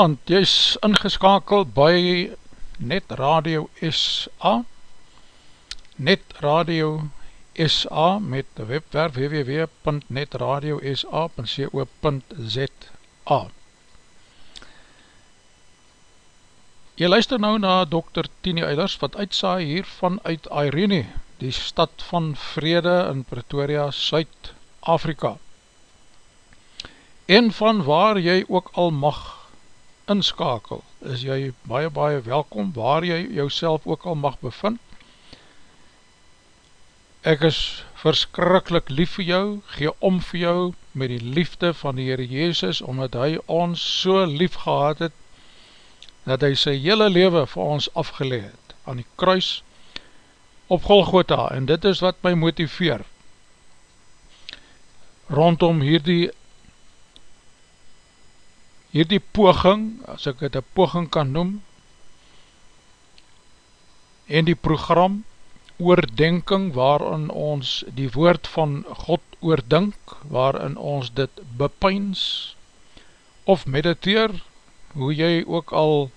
Jy is ingeskakeld by Net Radio SA Net Radio SA met die webwerf www.netradiosa.co.za Jy luister nou na Dr. Tini Eilers wat uitsaai hier vanuit Irene, die stad van vrede in Pretoria, Suid-Afrika en van waar jy ook al mag inskakel, is jy baie baie welkom waar jy jouself ook al mag bevind. Ek is verskrikkelijk lief vir jou, gee om vir jou met die liefde van die Heere Jezus, omdat hy ons so lief gehad het, dat hy sy hele leven vir ons afgeleid het, aan die kruis op Golgotha, en dit is wat my motiveer, rondom hierdie hierdie poging, as ek het een poging kan noem, en die program oordenking waarin ons die woord van God oordink, waarin ons dit bepeins of mediteer, hoe jy ook al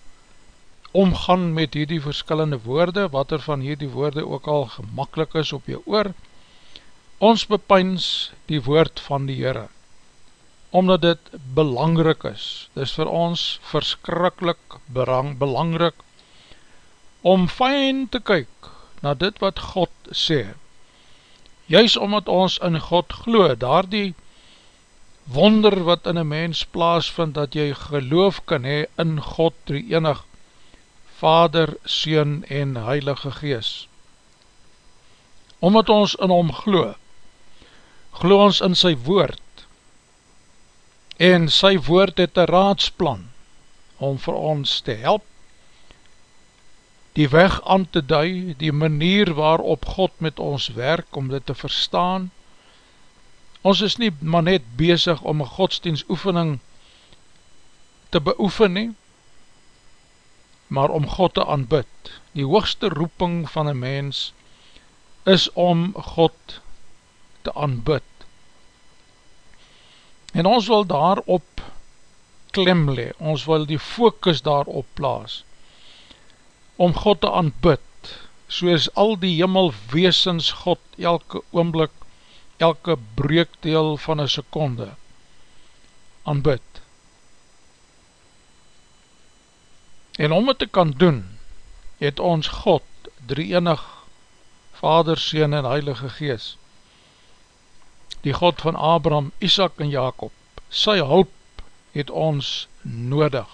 omgaan met hierdie verskillende woorde, wat er van hierdie woorde ook al gemakkelijk is op jou oor, ons bepeins die woord van die Heere, omdat dit belangrik is. Dit is vir ons verskrikkelijk belangrik om fijn te kyk na dit wat God sê. Juist omdat ons in God glo, daar die wonder wat in een mens plaas vind, dat jy geloof kan hee in God drie enig, Vader, Seun en Heilige Gees. Omdat ons in hom glo, glo ons in sy woord, en sy woord het een raadsplan om vir ons te help, die weg aan te dui, die manier waarop God met ons werk om dit te verstaan. Ons is nie maar net bezig om een godsdienstoefening te beoefen nie, maar om God te aanbid. Die hoogste roeping van een mens is om God te aanbid. En ons wil daarop klem le, ons wil die focus daarop plaas, om God te aanbid, soos al die jimmelweesens God elke oomblik, elke breekdeel van een seconde aanbid. En om het te kan doen, het ons God, drie enig, Vader, Seen en Heilige Geest, die God van Abraham, Isaac en Jacob, sy hulp het ons nodig.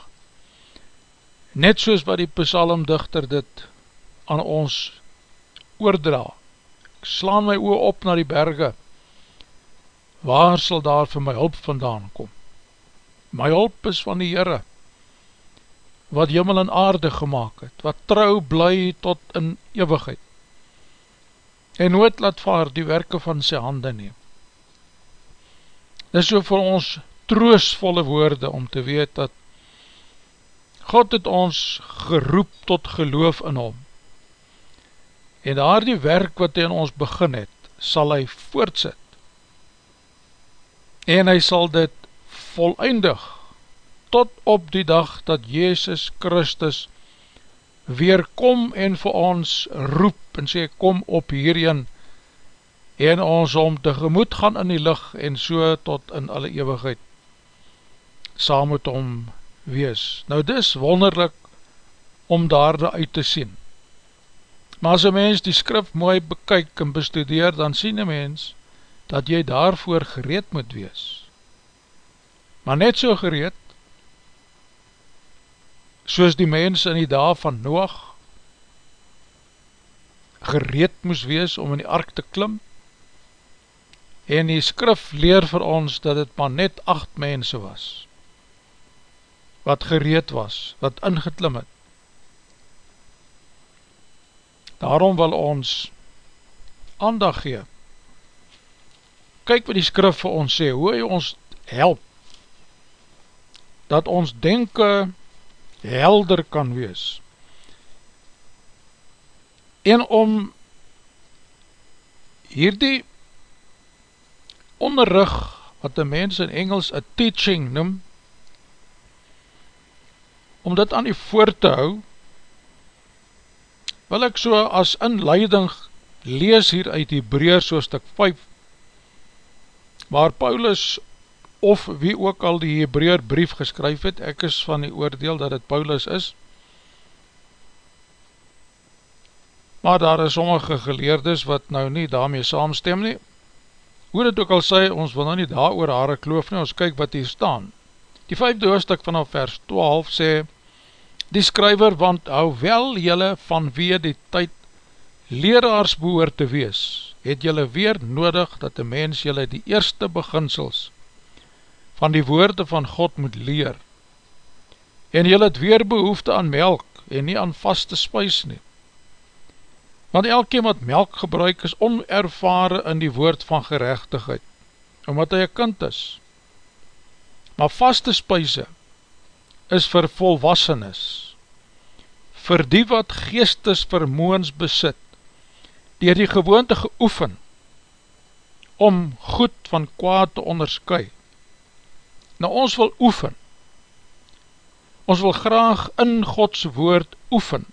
Net soos wat die psalmdichter dit aan ons oordra, ek slaan my oor op na die berge, waar sal daar vir my hulp vandaan kom? My hulp is van die Heere, wat jimmel en aarde gemaakt het, wat trouw bly tot in eeuwigheid, en nooit laat vaar die werke van sy hande neem. Dit is so vir ons troosvolle woorde om te weet dat God het ons geroep tot geloof in hom. En daar die werk wat hy in ons begin het, sal hy voortsit. En hy sal dit voleindig tot op die dag dat Jezus Christus weer kom en vir ons roep en sê kom op hierin en ons om tegemoet gaan in die licht en so tot in alle eeuwigheid saam met hom wees. Nou dis wonderlik om daar uit te sien. Maar as een mens die skrif mooi bekyk en bestudeer, dan sien een mens dat jy daarvoor gereed moet wees. Maar net so gereed, soos die mens in die dag van Noach gereed moes wees om in die ark te klim, en die skrif leer vir ons dat het maar net acht mense was, wat gereed was, wat ingeklim het. Daarom wil ons aandag gee, kyk wat die skrif vir ons sê, hoe hy ons help, dat ons denken helder kan wees, en om hierdie onderrug wat die mens in Engels a teaching noem, om dit aan die voor te hou, wil ek so as inleiding lees hier uit die breer so stuk 5, waar Paulus of wie ook al die Hebreer brief geskryf het, ek is van die oordeel dat het Paulus is, maar daar is sommige geleerdes wat nou nie daarmee saamstem nie, Hoe dit ook al sê, ons wil nou nie daar oor haare kloof nie, ons kyk wat hier staan. Die vijfde hoofdstuk vanaf vers 12 sê, Die skryver, want hoewel jylle vanweer die tyd leraars behoor te wees, het jylle weer nodig dat die mens jylle die eerste beginsels van die woorde van God moet leer. En jylle het weer behoefte aan melk en nie aan vaste spuis nie. Want elke wat melk gebruik is onervare in die woord van gerechtigheid, omdat hy een kind is. Maar vaste spuise is vir volwassenes, vir die wat geestes vermoens besit, die die gewoonte geoefen, om goed van kwaad te onderskui. Nou ons wil oefen, ons wil graag in Gods woord oefen,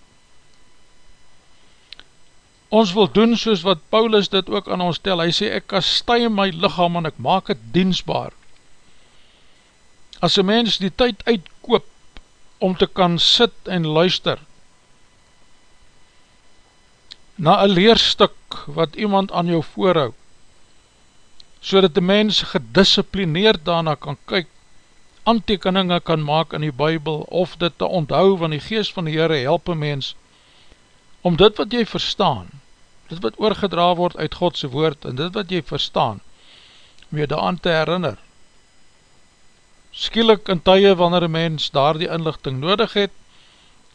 ons wil doen soos wat Paulus dit ook aan ons tel, hy sê ek kastui my lichaam en ek maak het diensbaar. As een mens die tyd uitkoop om te kan sit en luister na een leerstuk wat iemand aan jou voorhoud, so dat die mens gedisciplineerd daarna kan kyk, aantekeninge kan maak in die bybel, of dit te onthou van die geest van die Heere help een mens, om dit wat jy verstaan, dit wat oorgedra word uit Godse woord, en dit wat jy verstaan, om jy daan te herinner. Skielik in tye wanneer een mens daar die inlichting nodig het,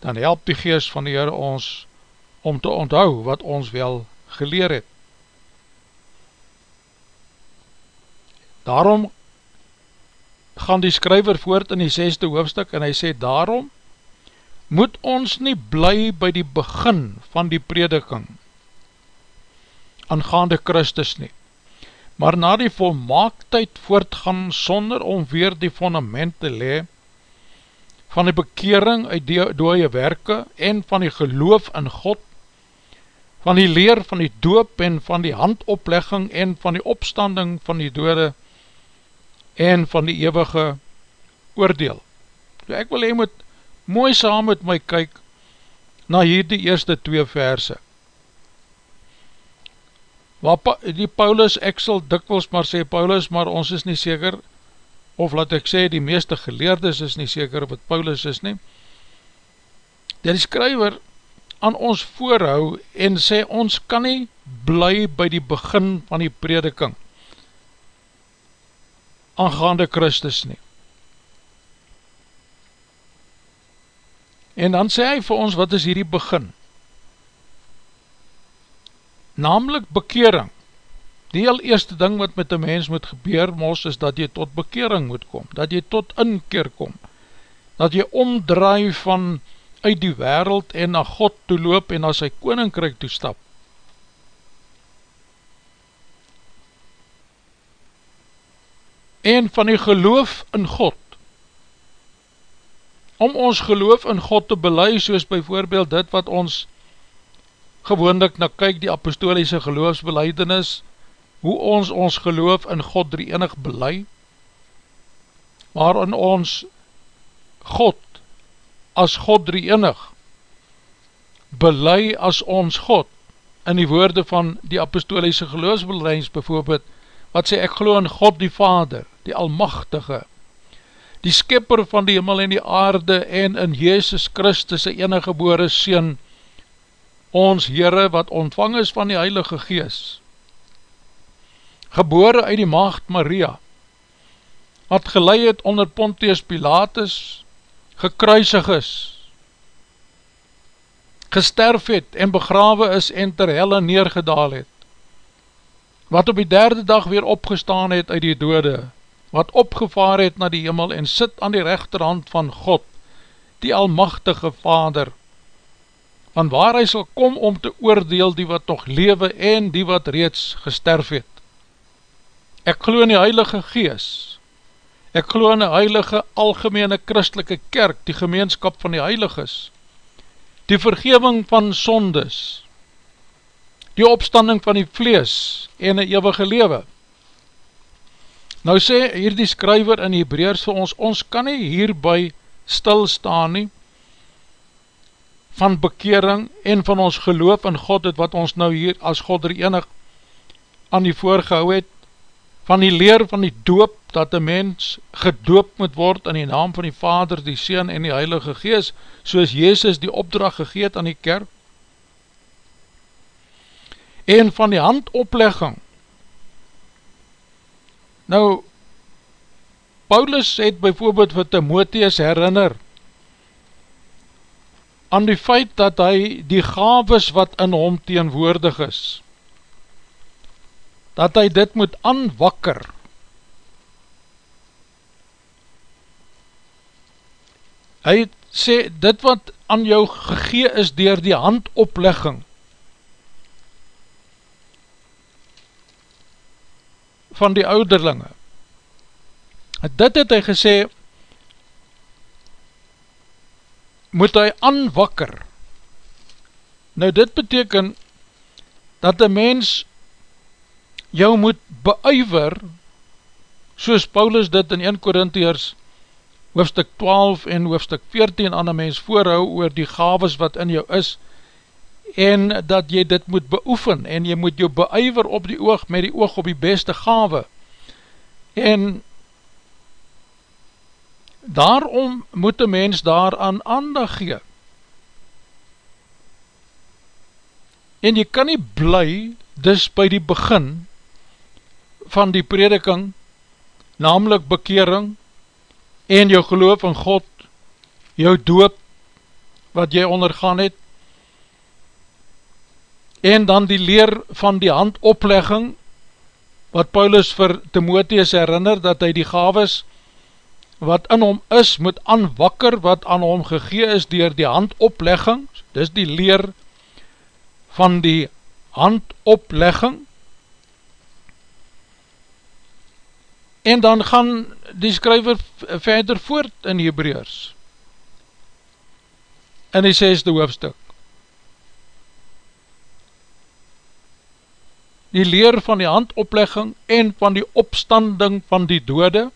dan help die geest van die Heere ons om te onthou wat ons wel geleer het. Daarom gaan die skryver voort in die zesde hoofdstuk en hy sê, daarom moet ons nie bly by die begin van die prediking aangaande Christus nie, maar na die volmaaktheid voortgaan sonder om weer die fondament te le van die bekering uit die dooie werke en van die geloof in God, van die leer van die doop en van die handoplegging en van die opstanding van die dode en van die eeuwige oordeel. So ek wil hy moet mooi saam met my kyk na hierdie eerste twee verse. Waar pa, die Paulus, ek sal dikwels maar sê Paulus, maar ons is nie seker, of laat ek sê die meeste geleerdes is nie seker wat Paulus is nie. Die skryver aan ons voorhou en sê ons kan nie bly by die begin van die prediking aangaande Christus nie. En dan sê hy vir ons, wat is hierdie begin? Namelijk bekering. Die heel eerste ding wat met die mens moet gebeur, mos, is dat jy tot bekering moet kom, dat jy tot inkeer kom, dat jy omdraai van uit die wereld en na God toe loop en na sy koninkryk toe stap. En van die geloof in God, om ons geloof in God te belei, soos bijvoorbeeld dit wat ons gewoonlik na kyk die apostoliese geloofsbeleidenis, hoe ons ons geloof in God drie enig belei, waarin ons God as God drie enig belei as ons God, in die woorde van die apostoliese geloofsbeleidings bijvoorbeeld, wat sê ek geloof in God die Vader, die Almachtige, die skipper van die hemel en die aarde en in Jezus Christus die enige gebore Seen, ons Heere wat ontvang is van die Heilige Gees, gebore uit die maagd Maria, wat geleid het onder Pontius Pilatus, gekruisig is, gesterf het en begrawe is en ter helle neergedaal het, wat op die derde dag weer opgestaan het uit die dode, wat opgevaar het na die hemel en sit aan die rechterhand van God, die almachtige Vader, van waar hy sal kom om te oordeel die wat nog lewe en die wat reeds gesterf het. Ek glo in die Heilige Gees, ek glo in die Heilige Algemene Christelike Kerk, die gemeenskap van die Heiliges, die vergeving van sondes, die opstanding van die vlees en die eeuwige lewe, Nou sê hier die skryver in Hebreers vir ons, ons kan nie hierby stilstaan nie, van bekering en van ons geloof in God, het wat ons nou hier as God er enig aan die voorgehou het, van die leer van die doop, dat een mens gedoop moet word in die naam van die Vader, die Seen en die Heilige Gees, soos Jezus die opdracht gegeet aan die kerk, en van die handoplegging. Nou, Paulus het bijvoorbeeld vir Timotheus herinner, aan die feit dat hy die gaves wat in hom teenwoordig is, dat hy dit moet aanwakker. Hy sê, dit wat aan jou gegee is dier die handoplegging, van die ouderlinge, dit het hy gesê, moet hy aanwakker. Nou dit beteken, dat die mens jou moet beuiver, soos Paulus dit in 1 Korintiërs hoofstuk 12 en hoofstuk 14 aan die mens voorhou oor die gaves wat in jou is, en dat jy dit moet beoefen, en jy moet jou beuiver op die oog, met die oog op die beste gave, en daarom moet die mens daaraan aandag gee, en jy kan nie bly, dis by die begin, van die prediking, namelijk bekering, en jou geloof in God, jou doop, wat jy ondergaan het, en dan die leer van die handoplegging, wat Paulus vir Timotheus herinner, dat hy die gaves, wat in hom is, moet aanwakker, wat aan hom gegee is, dier die handoplegging, dis die leer van die handoplegging, En dan gaan die skryver verder voort in Hebreërs. In die sesde hoofdstuk. Die leer van die handoplegging en van die opstanding van die dode,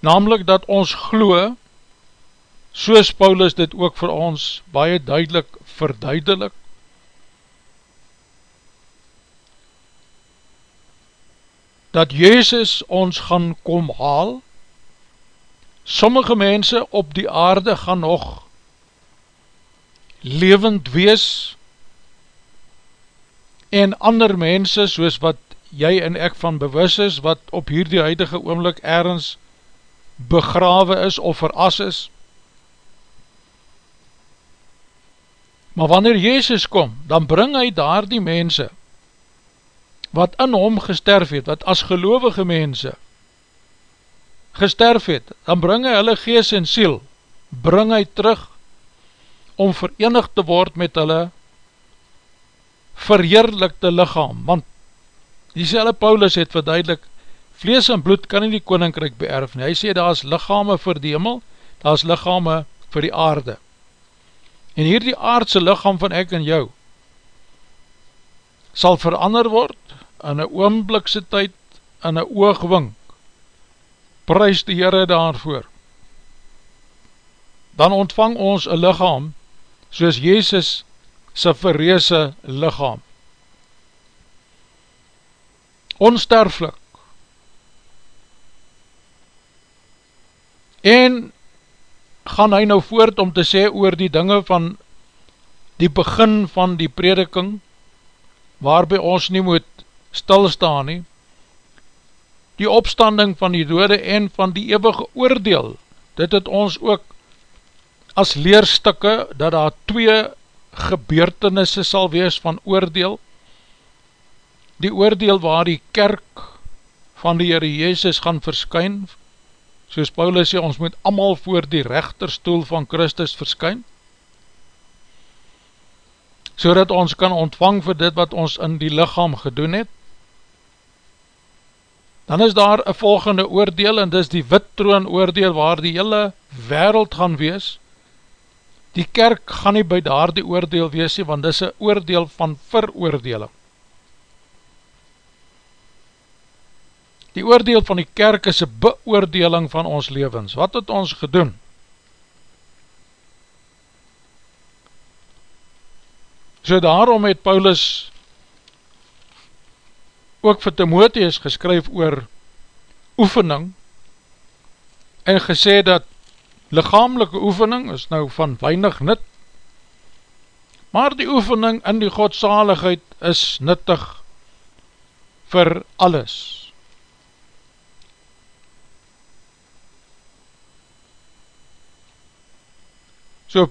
namelijk dat ons glo, soos Paulus dit ook vir ons baie duidelik verduidelik, dat Jezus ons gaan kom haal, sommige mense op die aarde gaan nog levend wees, en ander mense, soos wat jy en ek van bewus is, wat op hierdie huidige oomlik ergens begrawe is of veras is, maar wanneer Jezus kom, dan bring hy daar die mense, wat in hom gesterf het, wat as gelovige mense gesterf het, dan bring hy hulle gees en siel, bring hy terug om verenig te word met hulle verheerlikte lichaam, want die selle Paulus het verduidelik, vlees en bloed kan nie die koninkryk beerf nie, hy sê daar is lichame vir die hemel, daar is lichame vir die aarde, en hier die aardse lichaam van ek en jou, sal verander word, in een oomblikse tyd, in een oogwink, prijs die Heere daarvoor. Dan ontvang ons een lichaam, soos Jezus sy verreese lichaam. Onsterflik. En gaan hy nou voort om te sê oor die dinge van die begin van die prediking, waarby ons nie moet stilstaan nie, die opstanding van die dode en van die eeuwige oordeel, dit het ons ook as leerstikke, dat daar twee gebeurtenisse sal wees van oordeel, die oordeel waar die kerk van die Heere Jezus gaan verskyn, soos Paulus sê, ons moet allemaal voor die rechterstoel van Christus verskyn, so dat ons kan ontvang vir dit wat ons in die lichaam gedoen het, dan is daar een volgende oordeel, en dis die wittroon oordeel, waar die hele wereld gaan wees, die kerk gaan nie by daar die oordeel wees, want dis een oordeel van veroordeling. Die oordeel van die kerk is een beoordeling van ons levens. Wat het ons gedoen? So daarom het Paulus ook vir Timotheus geskryf oor oefening en gesê dat lichamelike oefening is nou van weinig nut, maar die oefening in die godsaligheid is nuttig vir alles. So,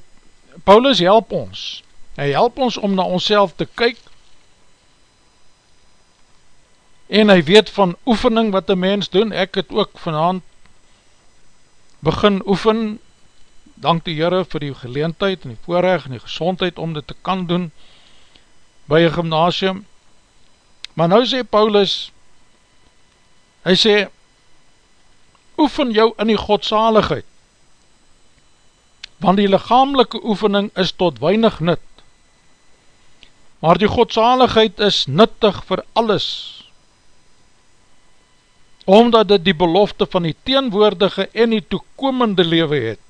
Paulus help ons, hy help ons om na ons te kyk, en hy weet van oefening wat die mens doen, ek het ook vanavond begin oefen, dank die Heere vir die geleentheid en die voorrecht en die gezondheid om dit te kan doen by een gymnasium. Maar nou sê Paulus, hy sê, oefen jou in die godsaligheid, want die lichamelike oefening is tot weinig nut, maar die godsaligheid is nuttig vir alles, omdat dit die belofte van die teenwoordige en die toekomende lewe het.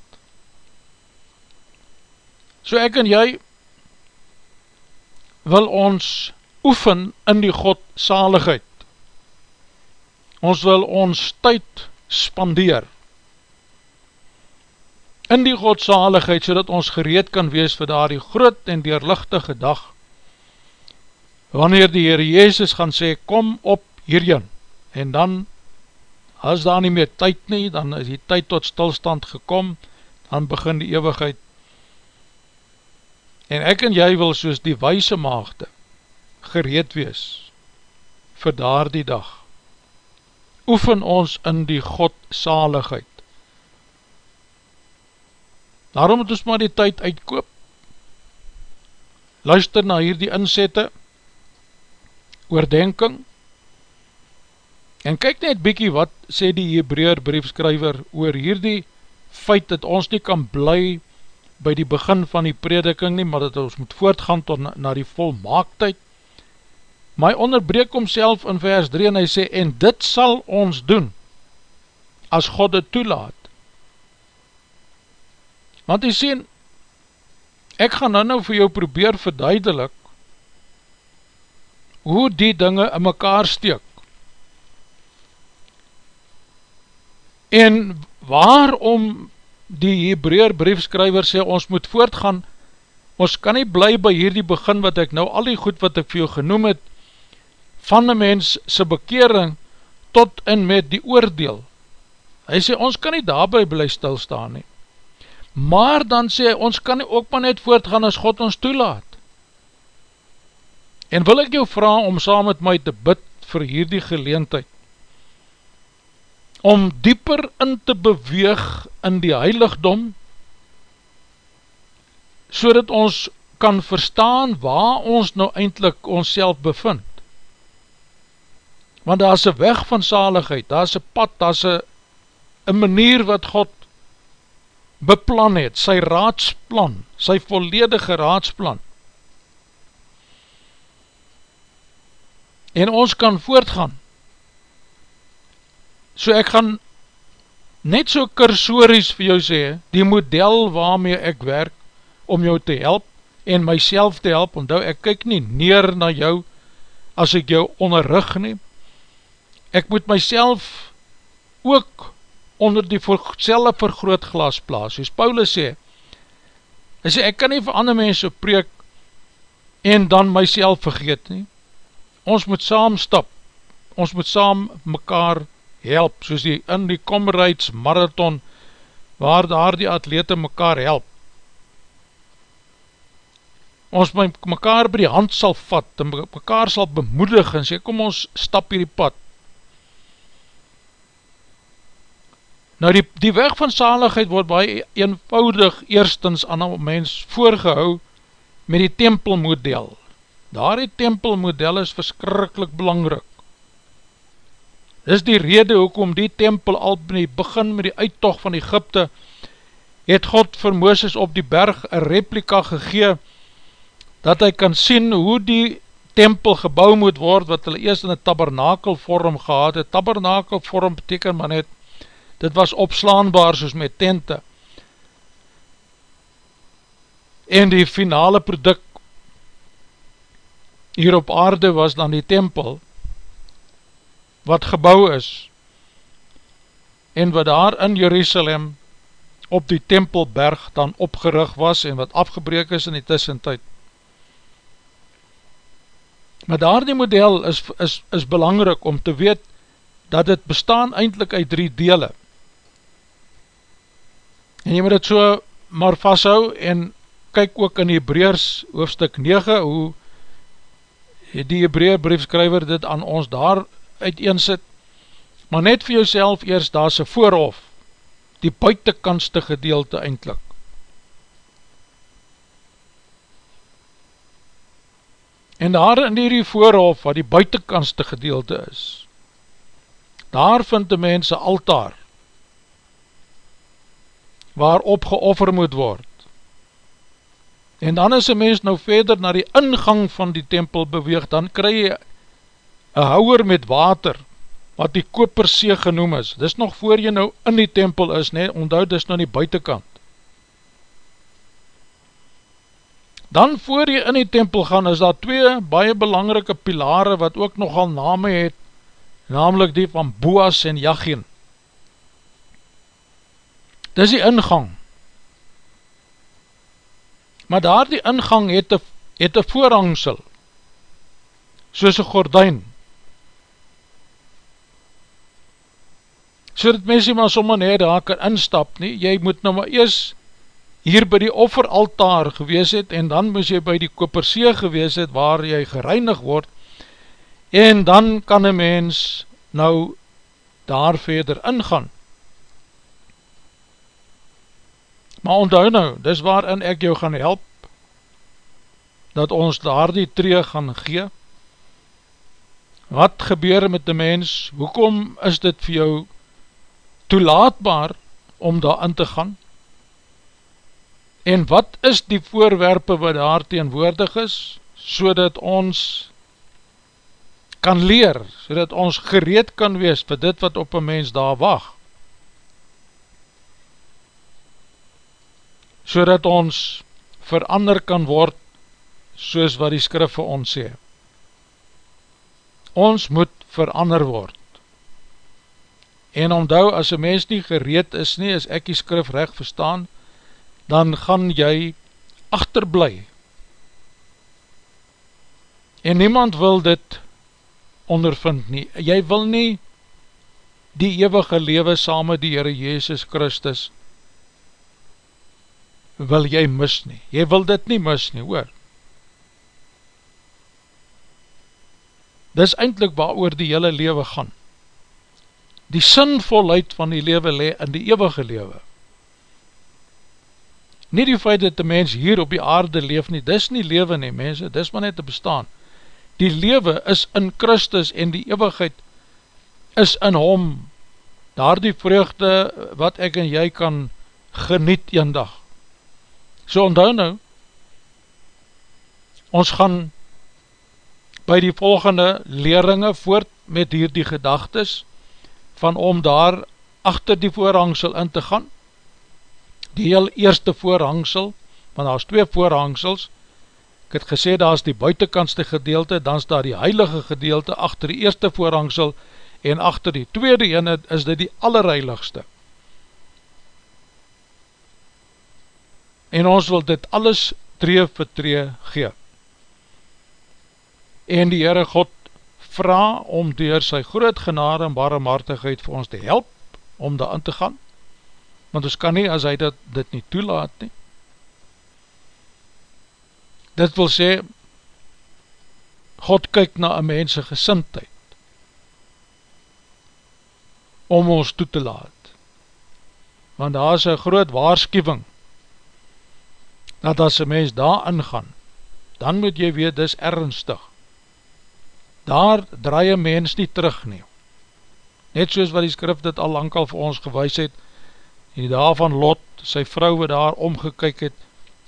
So ek en jy wil ons oefen in die godsaligheid. Ons wil ons tyd spandeer in die godsaligheid, so dat ons gereed kan wees vir daar die groot en deurlichtige dag, wanneer die Heer Jezus gaan sê, kom op hierin, en dan as daar nie meer tyd nie, dan is die tyd tot stilstand gekom, dan begin die eeuwigheid. En ek en jy wil soos die wijse maagde gereed wees vir daar die dag. Oefen ons in die godsaligheid. Daarom moet ons maar die tyd uitkoop. Luister na hier die inzette, oordenking, En kyk net bykie wat sê die Hebreer briefskryver oor hierdie feit dat ons nie kan bly by die begin van die prediking nie, maar dat ons moet voortgaan tot na, na die volmaaktheid. Maar hy onderbreek homself in vers 3 en hy sê, en dit sal ons doen, as God het toelaat. Want hy sê, ek gaan nou nou vir jou probeer verduidelik, hoe die dinge in mekaar steek. En waarom die Hebreer briefskryver sê ons moet voortgaan, ons kan nie bly by hierdie begin wat ek nou al die goed wat ek vir jou genoem het, van die mens sy bekering tot en met die oordeel. Hy sê ons kan nie daarby bly stilstaan nie. Maar dan sê hy ons kan ook maar net voortgaan as God ons toelaat. En wil ek jou vraag om saam met my te bid vir hierdie geleentheid om dieper in te beweeg in die heiligdom, so dat ons kan verstaan waar ons nou eindelijk ons bevind. Want daar is een weg van zaligheid, daar is een pad, daar is een manier wat God beplan het, sy raadsplan, sy volledige raadsplan. En ons kan voortgaan, So ek gaan net so kursories vir jou sê, die model waarmee ek werk om jou te help en myself te help, onthou ek kyk nie neer na jou as ek jou onderrug neem. Ek moet myself ook onder die selwe vergrootglas plaas, soos Paulus sê, hy sê ek kan nie vir ander mense preek en dan myself vergeet nie. Ons moet saam stap, ons moet saam mekaar help, soos die in die Comrades Marathon, waar daar die atlete mekaar help. Ons my, mekaar by die hand sal vat, en mekaar sal bemoedig, en sê, kom ons stap hierdie pad. Nou die, die weg van saligheid word baie eenvoudig eerstens aan een mens voorgehou met die tempelmodel. Daar die tempelmodel is verskrikkelijk belangrik. Dis die rede hoekom die tempel al in die begin met die uittocht van Egypte het God vir Mooses op die berg een replika gegee dat hy kan sien hoe die tempel gebouw moet word wat hulle eerst in een tabernakelvorm gehad het. Tabernakelvorm beteken maar net, dit was opslaanbaar soos met tente. En die finale product hier op aarde was dan die tempel wat gebouw is en wat daar in Jerusalem op die tempelberg dan opgerig was en wat afgebreek is in die tussentijd. Maar daar die model is, is, is belangrik om te weet dat het bestaan eindelijk uit drie dele. En jy moet het so maar vasthou en kyk ook in Hebreers hoofstuk 9 hoe die Hebreer briefskryver dit aan ons daar uiteensit. Maar net vir jouself eers daar is een voorhof die buitenkantste gedeelte eindelijk. En daar in die voorhof, wat die buitenkantste gedeelte is, daar vind die mens een altaar, waarop geoffer moet word. En dan as een mens nou verder na die ingang van die tempel beweeg, dan kry jy een houwer met water, wat die kopersee genoem is, dis nog voor jy nou in die tempel is, nee, onthoud dis nou die buitenkant. Dan voor jy in die tempel gaan, is daar twee baie belangrike pilare, wat ook nogal name het, namelijk die van Boas en Jachien. Dis die ingang. Maar daar die ingang het een, het een voorhangsel, soos een gordijn, so dat mense maar sommer net daar kan instap nie, jy moet nou maar eers hier by die offeraltaar gewees het, en dan moes jy by die kopersee gewees het, waar jy gereinig word, en dan kan een mens nou daar verder ingaan. Maar onthou nou, dis waarin ek jou gaan help, dat ons daar die tree gaan gee, wat gebeur met die mens, hoekom is dit vir jou toelaatbaar om daar in te gaan? En wat is die voorwerpe wat daar teenwoordig is, so dat ons kan leer, so dat ons gereed kan wees vir dit wat op een mens daar wacht? So dat ons verander kan word, soos wat die skrif vir ons sê. Ons moet verander word. En omdou, as een mens nie gereed is nie, as ek die skrif recht verstaan, dan gaan jy achterblij. En niemand wil dit ondervind nie. Jy wil nie die eeuwige lewe saam met die Heere Jezus Christus wil jy mis nie. Jy wil dit nie mis nie, hoor. Dis eindelijk waar oor die hele lewe gaan die sinvolheid van die lewe le in die eeuwige lewe. Nie die feit dat die mens hier op die aarde leef nie, dis nie lewe nie mense, dis maar net te bestaan. Die lewe is in Christus en die eeuwigheid is in hom, daar die vreugde wat ek en jy kan geniet een dag. So onthou nou, ons gaan by die volgende leringe voort met hier die gedagtes, van om daar achter die voorhangsel in te gaan, die heel eerste voorhangsel, want daar is twee voorhangsels, ek het gesê daar is die buitenkantste gedeelte, dan is daar die heilige gedeelte achter die eerste voorhangsel, en achter die tweede ene is dit die allerheiligste. En ons wil dit alles tree vir tree gee. En die Heere God vraag om door sy groot genade en barmhartigheid vir ons te help om daar in te gaan, want ons kan nie as hy dit, dit nie toelaat nie. Dit wil sê, God kyk na een mense gesintheid om ons toe te laat. Want daar is een groot waarschuwing dat as een mens daar ingaan, dan moet jy weet, dis ernstig daar draai een mens nie terug nie. Net soos wat die skrif dit al lang al vir ons gewys het, en die daar van Lot, sy vrouwe daar omgekyk het,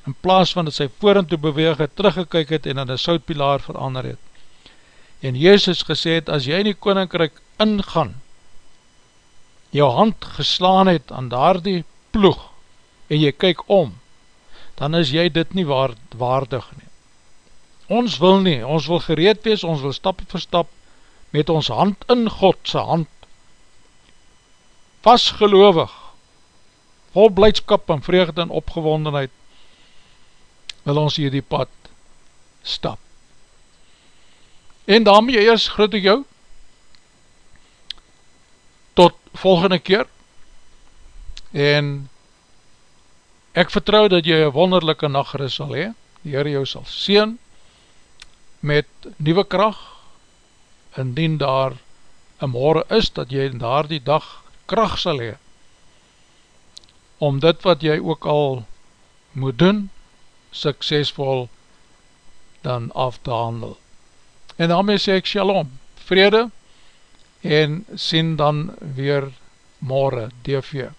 in plaas van dat sy voorin toe beweeg het, teruggekyk het en in die soutpilaar verander het. En Jezus gesê het, as jy in die koninkryk ingaan, jou hand geslaan het aan daar die ploeg, en jy kyk om, dan is jy dit nie waardig nie. Ons wil nie, ons wil gereed wees, ons wil stap vir stap met ons hand in Godse hand, vastgeloofig, vol blijdskap en vreugde en opgewondenheid, wil ons hier die pad stap. En daarmee eers groet ek jou, tot volgende keer, en ek vertrou dat jy een wonderlijke nachtgeris sal hee, die Heer jou sal sien, met nieuwe kracht, indien daar een morgen is, dat jy daar die dag kracht sal hee, om dit wat jy ook al moet doen, suksesvol dan af te handel. En daarmee sê ek shalom, vrede, en sien dan weer morgen, DV.